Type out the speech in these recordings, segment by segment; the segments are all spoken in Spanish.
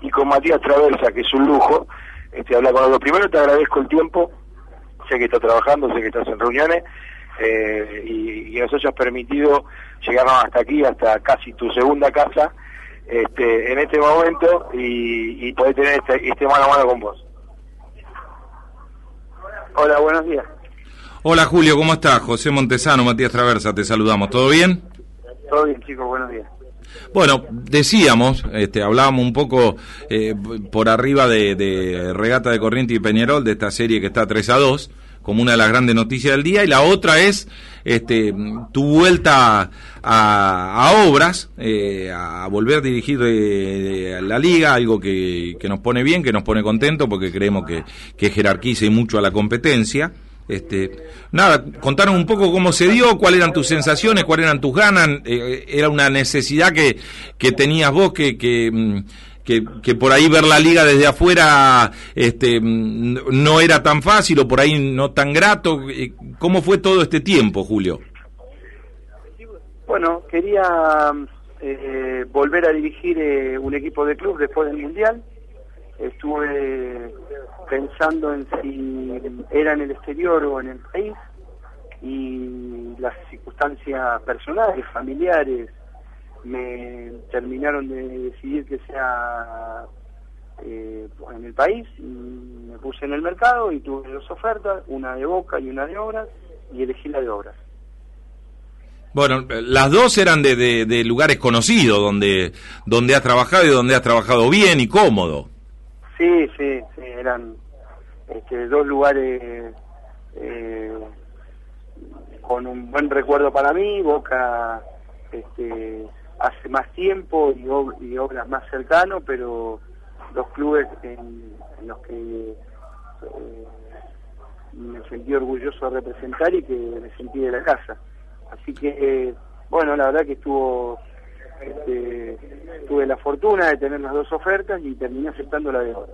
Y con Matías Traversa, que es un lujo, este, hablar con los Primero te agradezco el tiempo, sé que estás trabajando, sé que estás en reuniones, eh, y, y nos hayas permitido llegarnos hasta aquí, hasta casi tu segunda casa, este, en este momento, y, y poder tener este, este mano a mano con vos. Hola, buenos días. Hola Julio, ¿cómo estás? José Montesano, Matías Traversa, te saludamos. ¿Todo bien? Todo bien, chicos, buenos días. Bueno, decíamos, este, hablábamos un poco eh, por arriba de, de, Regata de Corriente y Peñarol, de esta serie que está 3 a 2, como una de las grandes noticias del día, y la otra es este, tu vuelta a, a obras, eh, a volver a dirigir eh, la liga, algo que, que, nos pone bien, que nos pone contento, porque creemos que, que jerarquice mucho a la competencia. Este, nada, contanos un poco cómo se dio, cuáles eran tus sensaciones, cuáles eran tus ganas, eh, era una necesidad que, que tenías vos que, que, mm, que, que, por ahí ver la liga desde afuera este, mm, no era tan fácil o por ahí no tan grato. Eh, ¿Cómo fue todo este tiempo, Julio? Bueno, quería eh, volver a dirigir eh, un equipo de club después del Mundial. Estuve pensando en si era en el exterior o en el país y las circunstancias personales, familiares, me terminaron de decidir que sea eh, en el país y me puse en el mercado y tuve dos ofertas, una de Boca y una de Obras y elegí la de Obras. Bueno, las dos eran de, de, de lugares conocidos, donde, donde has trabajado y donde has trabajado bien y cómodo. Sí, sí, sí, eran este, dos lugares eh, con un buen recuerdo para mí, Boca este, hace más tiempo y, ob y obras más cercano, pero los clubes en, los que eh, me sentí orgulloso de representar y que me sentí de la casa. Así que, bueno, la verdad que estuvo, este, tuve la fortuna de tener las dos ofertas y terminé aceptando la de ahora.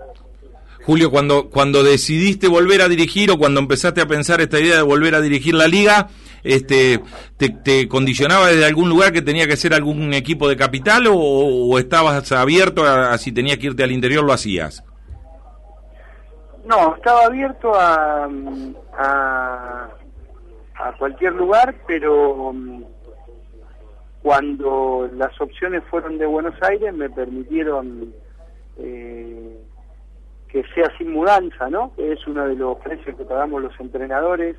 Julio, cuando, cuando decidiste volver a dirigir o cuando empezaste a pensar esta idea de volver a dirigir la liga, este, te, te condicionaba desde algún lugar que tenía que ser algún equipo de capital o, o estabas abierto a, a, si tenías que irte al interior lo hacías? No, estaba abierto a, a, a cualquier lugar, pero um, cuando las opciones fueron de Buenos Aires me permitieron eh, que sea sin mudanza, ¿no? Que es uno de los precios que pagamos los entrenadores,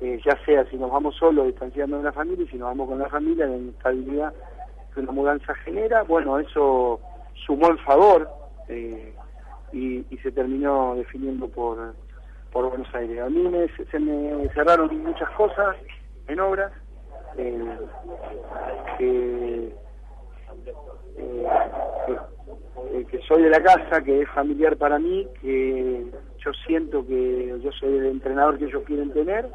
eh, ya sea si nos vamos solos distanciando de la familia si nos vamos con la familia, la inestabilidad que una mudanza genera, bueno, eso sumó en favor eh, y, y, se terminó definiendo por, por Buenos Aires. A mí me, se me cerraron muchas cosas en obras, eh, que, que eh, que soy de la casa, que es familiar para mí, que yo siento que yo soy el entrenador que ellos quieren tener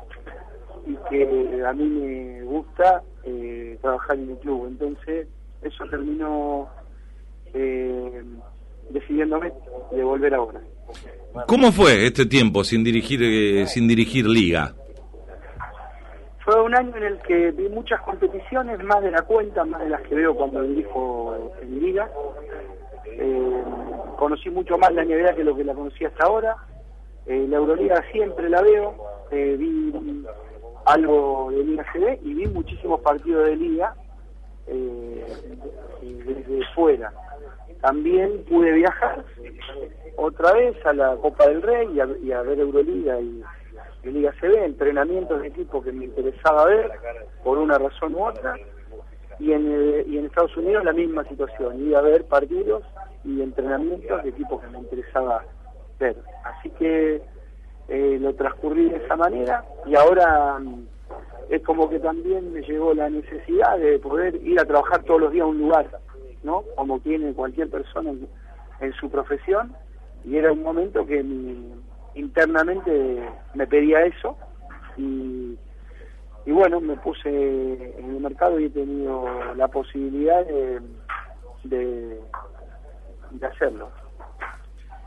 y que a mí me gusta eh, trabajar en el club. Entonces, eso terminó eh, decidiéndome de volver ahora. ¿Cómo fue este tiempo sin dirigir eh, sin dirigir liga? Fue un año en el que vi muchas competiciones, más de la cuenta, más de las que veo cuando dirijo en liga. Eh, conocí mucho más la NBA que lo que la conocí hasta ahora. Eh, la Euroliga siempre la veo, eh, vi algo de Liga CD y vi muchísimos partidos de Liga desde fuera. También pude viajar otra vez a la Copa del Rey y a, y a ver Euroliga y, y Liga CB, entrenamientos de equipo que me interesaba ver por una razón u otra y en, eh, y en Estados Unidos la misma situación, iba a ver partidos y entrenamientos de equipos que me interesaba ver. Así que eh, lo transcurrí de esa manera y ahora mm, es como que también me llegó la necesidad de poder ir a trabajar todos los días a un lugar, ¿no? Como tiene cualquier persona en, en su profesión y era un momento que mi, internamente me pedía eso y y bueno, me puse en el mercado y he tenido la posibilidad de, de, de hacerlo.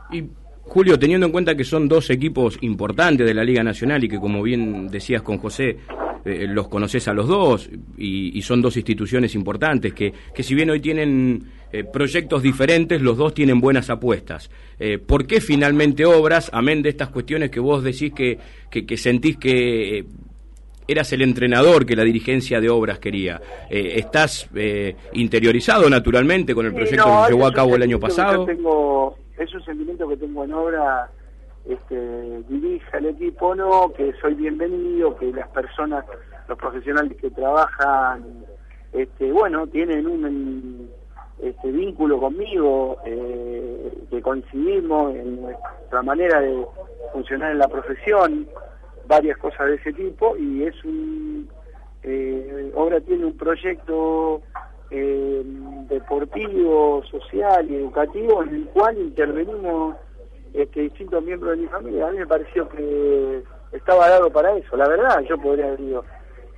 Y Julio, teniendo en cuenta que son dos equipos importantes de la Liga Nacional y que como bien decías con José, eh, los conoces a los dos y, son dos instituciones importantes que, que si bien hoy tienen eh, proyectos diferentes, los dos tienen buenas apuestas. Eh, ¿Por qué finalmente Obras, amén de estas cuestiones que vos decís que, que, sentís que eras el entrenador que la dirigencia de Obras quería? ¿Estás interiorizado naturalmente con el proyecto que se llevó a cabo el año pasado? Tengo, es un sentimiento que tengo en Obras este, dirija el equipo, no, que soy bienvenido, que las personas, los profesionales que trabajan, este, bueno, tienen un este, vínculo conmigo, eh, que coincidimos en nuestra manera de funcionar en la profesión, varias cosas de ese tipo, y es un, eh, ahora tiene un proyecto eh, deportivo, social y educativo en el cual intervenimos este, distintos miembros de mi familia. A mí me pareció que estaba dado para eso. La verdad, yo podría haber ido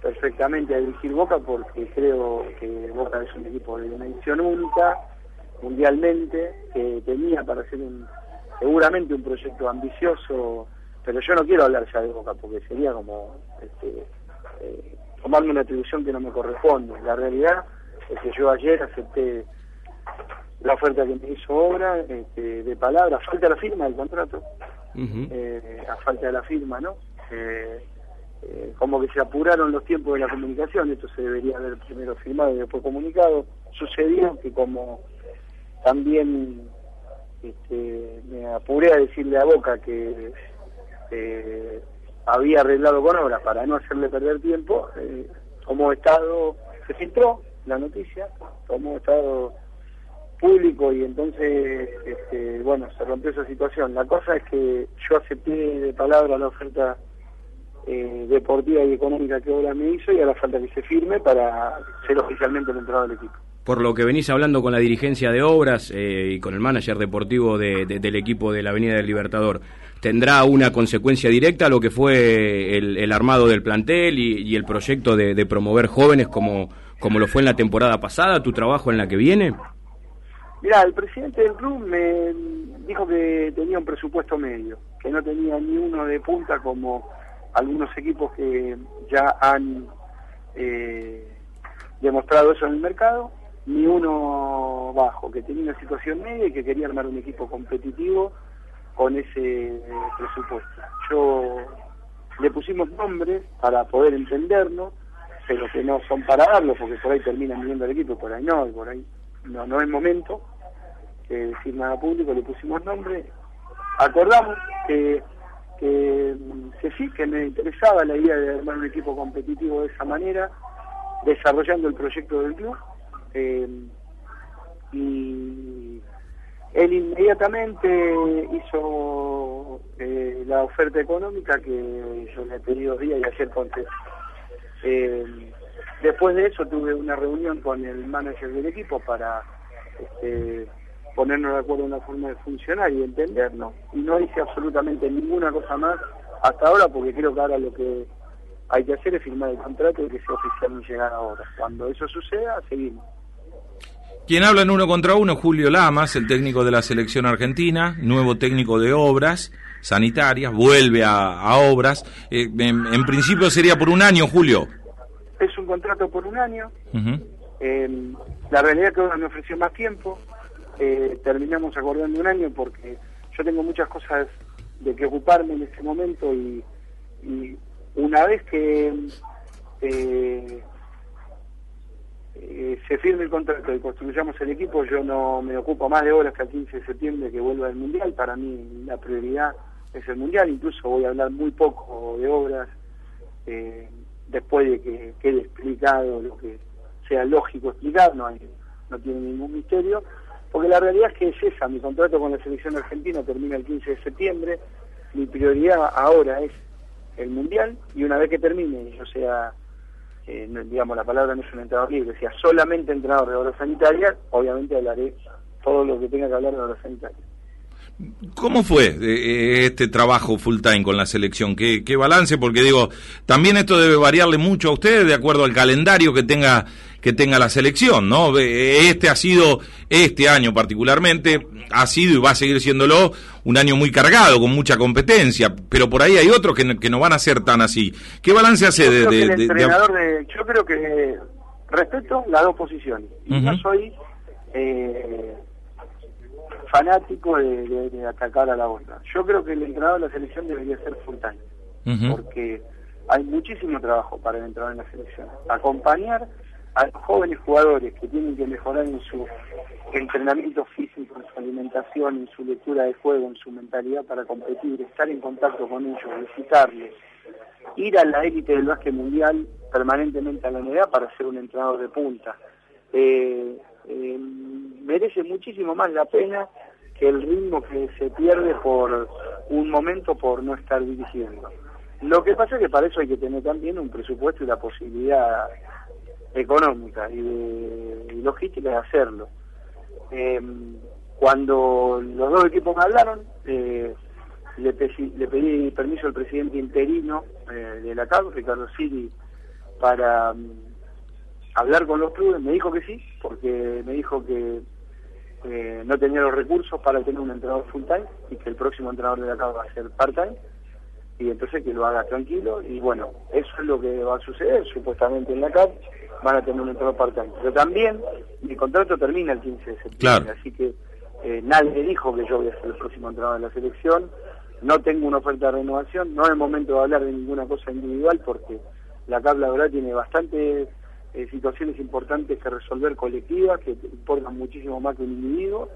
perfectamente a dirigir Boca porque creo que Boca es un equipo de dimensión única, mundialmente, que tenía para hacer un, seguramente un proyecto ambicioso, pero yo no quiero hablar ya de Boca porque sería como este, eh, tomarme una atribución que no me corresponde. La realidad es que yo ayer acepté la oferta que me hizo obra, este, de palabra, falta la firma del contrato, eh, a falta de la firma, ¿no? Eh, eh, como que se apuraron los tiempos de la comunicación, esto se debería haber primero firmado y después comunicado. Sucedió que como también este, me apuré a decirle a Boca que había arreglado con obra para no hacerle perder tiempo, como Estado se filtró la noticia, como Estado público y entonces, este, bueno, se rompió esa situación. La cosa es que yo acepté de palabra la oferta eh, deportiva y económica que ahora me hizo y ahora falta que se firme para ser oficialmente el entrenador del equipo. Por lo que venís hablando con la dirigencia de obras eh, y con el manager deportivo del equipo de la Avenida del Libertador, ¿tendrá una consecuencia directa lo que fue el, armado del plantel y, el proyecto de, de promover jóvenes como, como lo fue en la temporada pasada, tu trabajo en la que viene? Mira, el presidente del club me dijo que tenía un presupuesto medio, que no tenía ni uno de punta como algunos equipos que ya han eh, demostrado eso en el mercado, ni uno bajo, que tenía una situación media y que quería armar un equipo competitivo con ese eh, presupuesto. Yo le pusimos nombres para poder entenderlo, pero que no son para darlo, porque por ahí terminan viendo el equipo, por ahí no, y por ahí no, no es momento que decir nada público, le pusimos nombre, acordamos que, que, sí, que me interesaba la idea de armar un equipo competitivo de esa manera, desarrollando el proyecto del club, eh, y él inmediatamente hizo eh, la oferta económica que yo le pedí dos días y ayer contesté. Eh, después de eso tuve una reunión con el manager del equipo para este, ponernos de acuerdo en la forma de funcionar y entendernos. Y no hice absolutamente ninguna cosa más hasta ahora porque creo que ahora lo que hay que hacer es firmar el contrato y que sea oficial y llegar ahora. Cuando eso suceda, seguimos. Quien habla en uno contra uno, Julio Lamas, el técnico de la selección argentina, nuevo técnico de obras sanitarias, vuelve a, obras. Eh, en, principio sería por un año, Julio. Es un contrato por un año. Eh, la realidad es que ahora me ofreció más tiempo. Eh, terminamos acordando un año porque yo tengo muchas cosas de que ocuparme en este momento y, una vez que eh, eh, se firme el contrato y construyamos el equipo, yo no me ocupo más de horas que el 15 de septiembre que vuelva el Mundial. Para mí la prioridad es el Mundial, incluso voy a hablar muy poco de obras después de que quede explicado lo que sea lógico explicar, no, hay, no tiene ningún misterio porque la realidad es que es esa, mi contrato con la selección argentina termina el 15 de septiembre, mi prioridad ahora es el Mundial, y una vez que termine, yo sea, eh, digamos, la palabra no es un entrenador libre, sea solamente entrenador de obras sanitarias, obviamente hablaré todo lo que tenga que hablar de obras sanitarias. ¿Cómo fue eh, eh, este trabajo full time con la selección? ¿Qué, ¿Qué, balance? Porque digo, también esto debe variarle mucho a ustedes de acuerdo al calendario que tenga que tenga la selección, ¿no? Este ha sido, este año particularmente, ha sido y va a seguir siéndolo un año muy cargado, con mucha competencia, pero por ahí hay otros que, que no van a ser tan así. ¿Qué balance hace de, de, entrenador de, Yo creo que respeto las dos posiciones. Y no soy eh, fanático de, atacar a la otra. Yo creo que el entrenador de la selección debería ser full time, porque hay muchísimo trabajo para el entrenador en la selección. Acompañar a los jóvenes jugadores que tienen que mejorar en su entrenamiento físico, en su alimentación, en su lectura de juego, en su mentalidad para competir, estar en contacto con ellos, visitarles, ir a la élite del básquet mundial permanentemente a la unidad para ser un entrenador de punta. Eh, eh, merece muchísimo más la pena que el ritmo que se pierde por un momento por no estar dirigiendo. Lo que pasa es que para eso hay que tener también un presupuesto y la posibilidad económica y, de, logística de hacerlo. Eh, cuando los dos equipos me hablaron, eh, le, pedí permiso al presidente interino eh, de la CAB, Ricardo Siri, para mm, hablar con los clubes. Me dijo que sí, porque me dijo que no tenía los recursos para tener un entrenador full time y que el próximo entrenador de la CAB va a ser part time y entonces que lo haga tranquilo y bueno, eso es lo que va a suceder supuestamente en la CAP van a tener un entrenador part-time. Pero también mi contrato termina el 15 de septiembre, así que eh, nadie dijo que yo voy a ser el próximo entrenador de la selección, no tengo una oferta de renovación, no es el momento de hablar de ninguna cosa individual porque la CAP la verdad tiene bastantes eh, situaciones importantes que resolver colectivas que importan muchísimo más que un individuo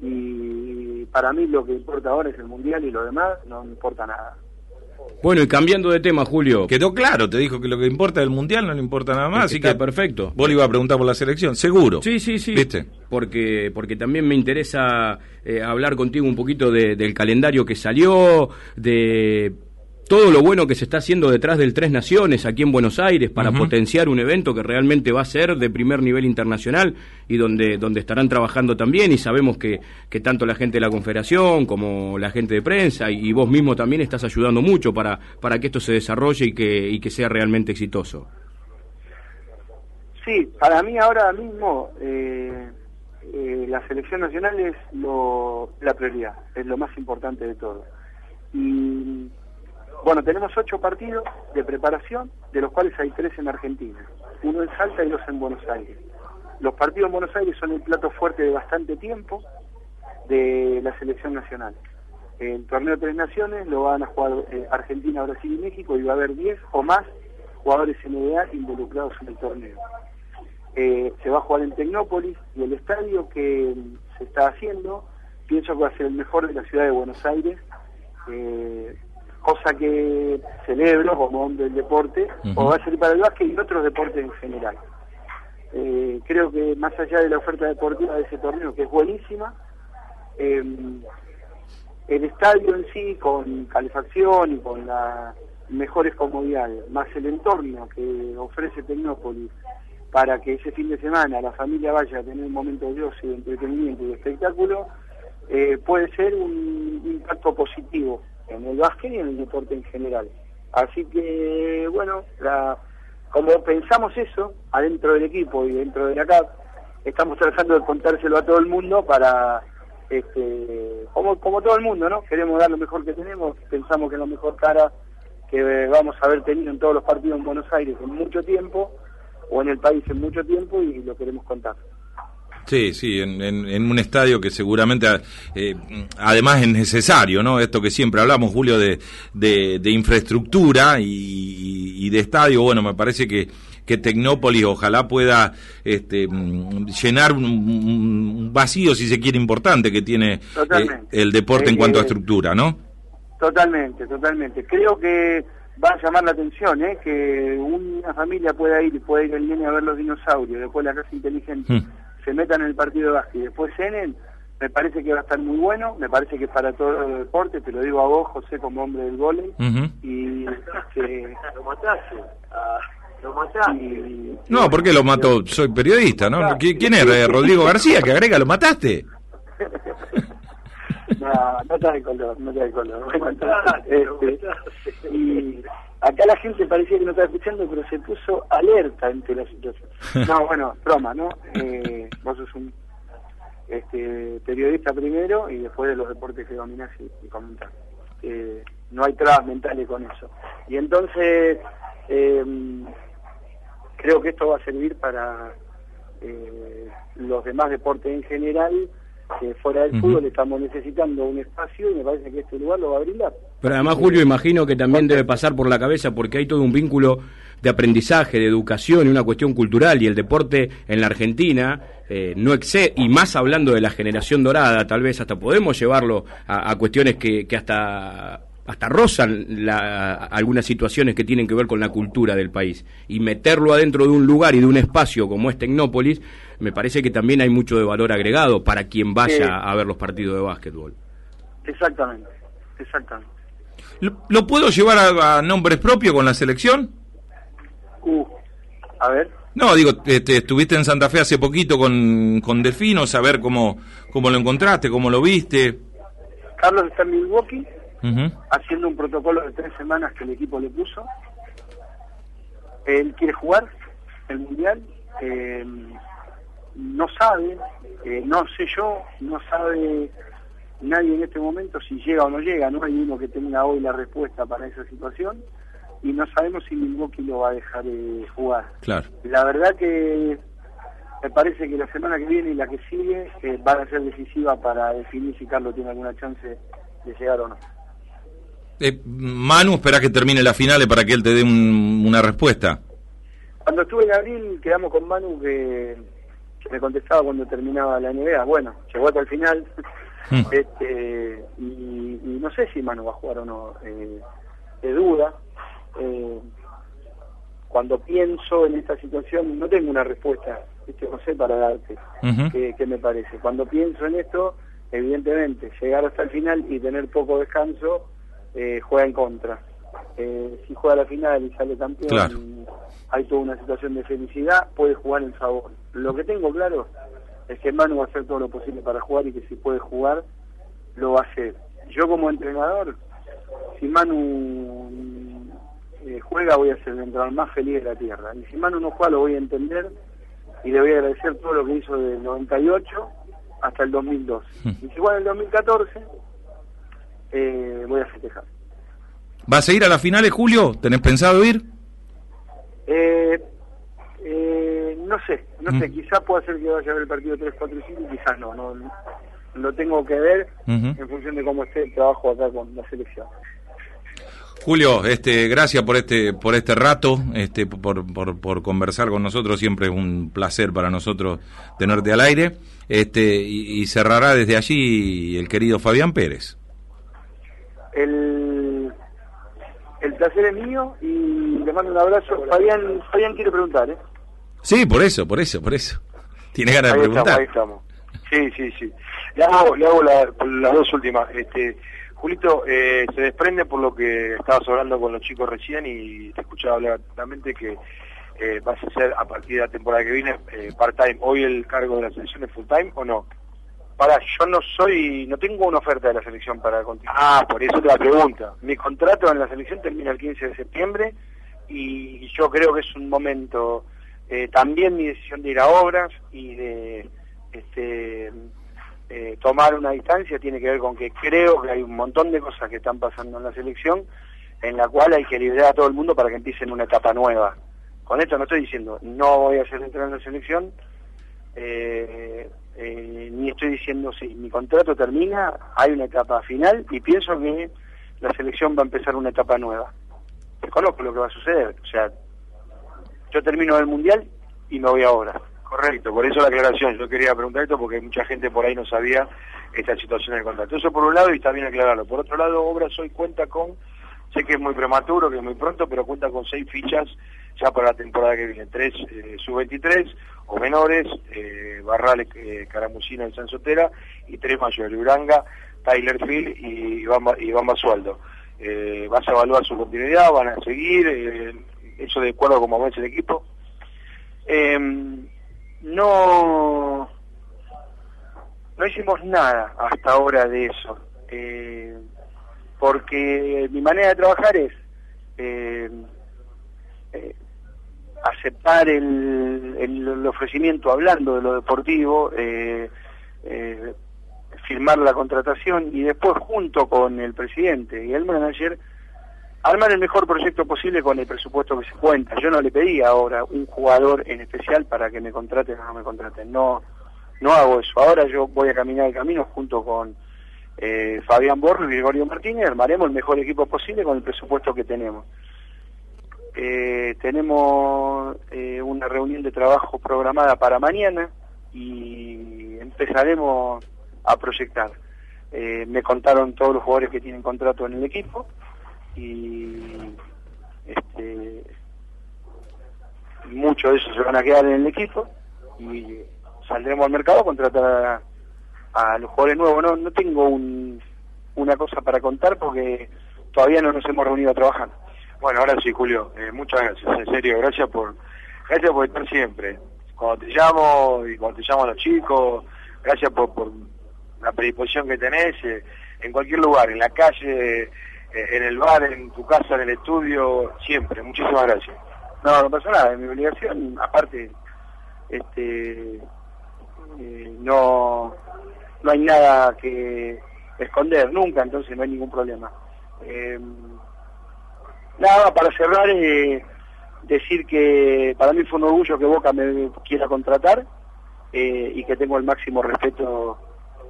y para mí lo que importa ahora es el mundial y lo demás no importa nada. Bueno, y cambiando de tema, Julio. Quedó claro, te dijo que lo que importa del Mundial no le importa nada más, así que perfecto. Vos le ibas a preguntar por la selección, seguro. Sí, sí, sí. ¿Viste? Porque, porque también me interesa eh, hablar contigo un poquito del calendario que salió, de todo lo bueno que se está haciendo detrás del Tres Naciones aquí en Buenos Aires para potenciar un evento que realmente va a ser de primer nivel internacional y donde, donde estarán trabajando también y sabemos que, que tanto la gente de la Confederación como la gente de prensa y, vos mismo también estás ayudando mucho para, para que esto se desarrolle y que, y que sea realmente exitoso. Sí, para mí ahora mismo eh, eh, la selección nacional es lo, la prioridad, es lo más importante de todo. Y bueno, tenemos ocho partidos de preparación, de los cuales hay tres en Argentina, uno en Salta y dos en Buenos Aires. Los partidos en Buenos Aires son el plato fuerte de bastante tiempo de la selección nacional. El torneo de Tres Naciones lo van a jugar eh, Argentina, Brasil y México y va a haber 10 o más jugadores NBA involucrados en el torneo. Eh, se va a jugar en Tecnópolis y el estadio que se está haciendo pienso que va a ser el mejor de la ciudad de Buenos Aires. Eh, cosa que celebro como hombre del deporte, o va a ser para el básquet y otros deportes en general. Eh, creo que más allá de la oferta deportiva de ese torneo, que es buenísima, em, el estadio en sí, con calefacción y con las mejores comodidades, más el entorno que ofrece Tecnópolis, para que ese fin de semana la familia vaya a tener un momento de ocio, de entretenimiento y de espectáculo, eh, puede ser un impacto positivo en el básquet y en el deporte en general. Así que, bueno, como pensamos eso adentro del equipo y dentro de la CAP, estamos tratando de contárselo a todo el mundo para, este, como, como todo el mundo, ¿no? Queremos dar lo mejor que tenemos, pensamos que es la mejor cara que vamos a haber tenido en todos los partidos en Buenos Aires en mucho tiempo, o en el país en mucho tiempo, y lo queremos contar. Sí, sí, en, un estadio que seguramente, eh, además es necesario, ¿no? Esto que siempre hablamos, Julio, de, de, infraestructura y, de estadio, bueno, me parece que, que Tecnópolis ojalá pueda este, mm, llenar un, vacío, si se quiere, importante que tiene eh, el deporte en cuanto a estructura, ¿no? Totalmente, totalmente. Creo que va a llamar la atención, ¿eh? Que una familia pueda ir, pueda ir el niño a ver los dinosaurios, después la casa inteligente. Hmm se metan en el partido de básquet y después cenen, me parece que va a estar muy bueno, me parece que para todo el deporte, te lo digo a vos, José, como hombre del volei, y que lo mataste, ah, lo mataste. no, ¿por qué lo mató? Soy periodista, ¿no? ¿Quién es? ¿Rodrigo García, que agrega, lo mataste? No, nota de color, nota de color. Bueno, entonces, este, y acá la gente parecía que no estaba escuchando, pero se puso alerta ante la situación. No, bueno, broma, ¿no? Eh, vos sos un este, periodista primero y después de los deportes que dominás y, y comentás. Eh, no hay trabas mentales con eso. Y entonces, eh, creo que esto va a servir para eh, los demás deportes en general que fuera del fútbol estamos necesitando un espacio y me parece que este lugar lo va a brindar. Pero además, Julio, imagino que también debe pasar por la cabeza porque hay todo un vínculo de aprendizaje, de educación y una cuestión cultural y el deporte en la Argentina eh, no excede, y más hablando de la generación dorada, tal vez hasta podemos llevarlo a, a cuestiones que, que hasta hasta rozan la, algunas situaciones que tienen que ver con la cultura del país. Y meterlo adentro de un lugar y de un espacio como es Tecnópolis, me parece que también hay mucho de valor agregado para quien vaya a ver los partidos de básquetbol. Exactamente, exactamente. ¿Lo, lo puedo llevar a, a nombres propios con la selección? Uh, a ver, No, digo, este, estuviste en Santa Fe hace poquito con, con Delfino, saber cómo, cómo lo encontraste, cómo lo viste. Carlos está en Milwaukee haciendo un protocolo de tres semanas que el equipo le puso. Él quiere jugar el Mundial, eh, no sabe, eh, no sé yo, no sabe nadie en este momento si llega o no llega, no hay uno que tenga hoy la respuesta para esa situación y no sabemos si Milwaukee lo va a dejar eh, jugar. Claro. La verdad que me parece que la semana que viene y la que sigue eh, van a ser decisivas para definir si Carlos tiene alguna chance de llegar o no. Eh, Manu, espera que termine la finales para que él te dé un- una respuesta. Cuando estuve en abril quedamos con Manu que, que me contestaba cuando terminaba la NBA. Bueno, llegó hasta el final Mm. este, y, y no sé si Manu va a jugar o no. Eh, de duda. Eh, cuando pienso en esta situación no tengo una respuesta, este José, para darte. Ujú. que, que me parece. Cuando pienso en esto, evidentemente, llegar hasta el final y tener poco descanso eh, juega en contra. Eh, si juega la final y sale campeón, Claro. hay toda una situación de felicidad, puede jugar en favor. Lo que tengo claro es que Manu va a hacer todo lo posible para jugar y que si puede jugar, lo va a hacer. Yo como entrenador, si Manu eh, juega, voy a ser el entrenador más feliz de la tierra. Y si Manu no juega, lo voy a entender y le voy a agradecer todo lo que hizo del 98 hasta el 2002. Hmm. Y si juega en el 2014, eh, voy a festejar. ¿Vas a ir a las finales, Julio? ¿Tenés pensado ir? Eh, eh, no sé, no Mm. sé, quizás pueda ser que vaya a ver el partido 3, 4 y 5, quizás no, no, lo tengo que ver en función de cómo esté el trabajo acá con la selección. Julio, este, gracias por este, por este rato, este, por, por, por conversar con nosotros. Siempre es un placer para nosotros tenerte al aire. Este, y, y cerrará desde allí el querido Fabián Pérez. El, el placer es mío y le mando un abrazo. Fabián, Fabián quiere preguntar, ¿eh? Sí, por eso, por eso, por eso. Tiene ganas de estamos, preguntar. ahí estamos. Sí, sí, sí. Le hago, le hago la- las dos últimas. Este, Julito, eh, se desprende por lo que estabas hablando con los chicos recién y te escuchaba hablar claramente que eh, vas a ser a partir de la temporada que viene eh, part-time. ¿Hoy el cargo de la selección es full-time o no? Para, yo no soy, no tengo una oferta de la selección para continuar. Ah, por eso te la pregunta. Mi contrato en la selección termina el 15 de septiembre y yo creo que es un momento, eh, también mi decisión de ir a obras y de este, eh, tomar una distancia tiene que ver con que creo que hay un montón de cosas que están pasando en la selección en la cual hay que liberar a todo el mundo para que empiecen una etapa nueva. Con esto no estoy diciendo no voy a ser entrenador en la selección, eh, eh, ni estoy diciendo si mi contrato termina, hay una etapa final y pienso que la selección va a empezar una etapa nueva. Conozco lo que va a suceder, o sea, yo termino el mundial y me voy ahora. Correcto, por eso la aclaración. Yo quería preguntar esto porque mucha gente por ahí no sabía esta situación del contrato. Eso por un lado y está bien aclararlo. Por otro lado, Obras hoy cuenta con, sé que es muy prematuro, que es muy pronto, pero cuenta con seis fichas ya para la temporada que viene. Tres eh, sub-23 o menores, eh, Barral, eh, Caramusina y San Sotera, y tres mayores, Uranga, Tyler Field y Iván, Iván Basualdo. Eh, vas a evaluar su continuidad, van a seguir, eh, eso de acuerdo como avance el equipo. Eh, no, no hicimos nada hasta ahora de eso. Eh, porque mi manera de trabajar es eh, eh, aceptar el, el, ofrecimiento hablando de lo deportivo, eh, firmar la contratación y después junto con el presidente y el manager armar el mejor proyecto posible con el presupuesto que se cuenta. Yo no le pedí ahora un jugador en especial para que me contraten o no me contraten. No, no hago eso. Ahora yo voy a caminar el camino junto con eh, Fabián Borro y Gregorio Martínez, armaremos el mejor equipo posible con el presupuesto que tenemos. Eh, tenemos eh, una reunión de trabajo programada para mañana y empezaremos a proyectar. me contaron todos los jugadores que tienen contrato en el equipo y este, muchos de esos se van a quedar en el equipo y saldremos al mercado a contratar a, los jugadores nuevos. No, no tengo un, una cosa para contar porque todavía no nos hemos reunido a trabajar. Bueno, ahora sí, Julio, eh, muchas gracias, en serio, gracias por gracias por estar siempre. Cuando te llamo y cuando te llamo a los chicos, gracias por, por la predisposición que tenés eh, en cualquier lugar, en la calle, en el bar, en tu casa, en el estudio, siempre. Muchísimas gracias. No, no pasa nada, es mi obligación, aparte, este, eh, no, no hay nada que esconder nunca, entonces no hay ningún problema. Eh, nada, para cerrar, decir que para mí fue un orgullo que Boca me quiera contratar y que tengo el máximo respeto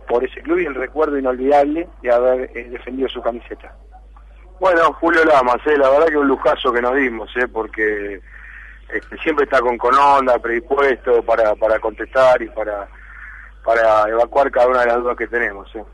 por ese club y el recuerdo inolvidable de haber defendido su camiseta. Bueno, Julio Lamas, eh, la verdad que un lujazo que nos dimos, eh, porque este, siempre está con, con onda, predispuesto para, para contestar y para, para evacuar cada una de las dudas que tenemos. Eh.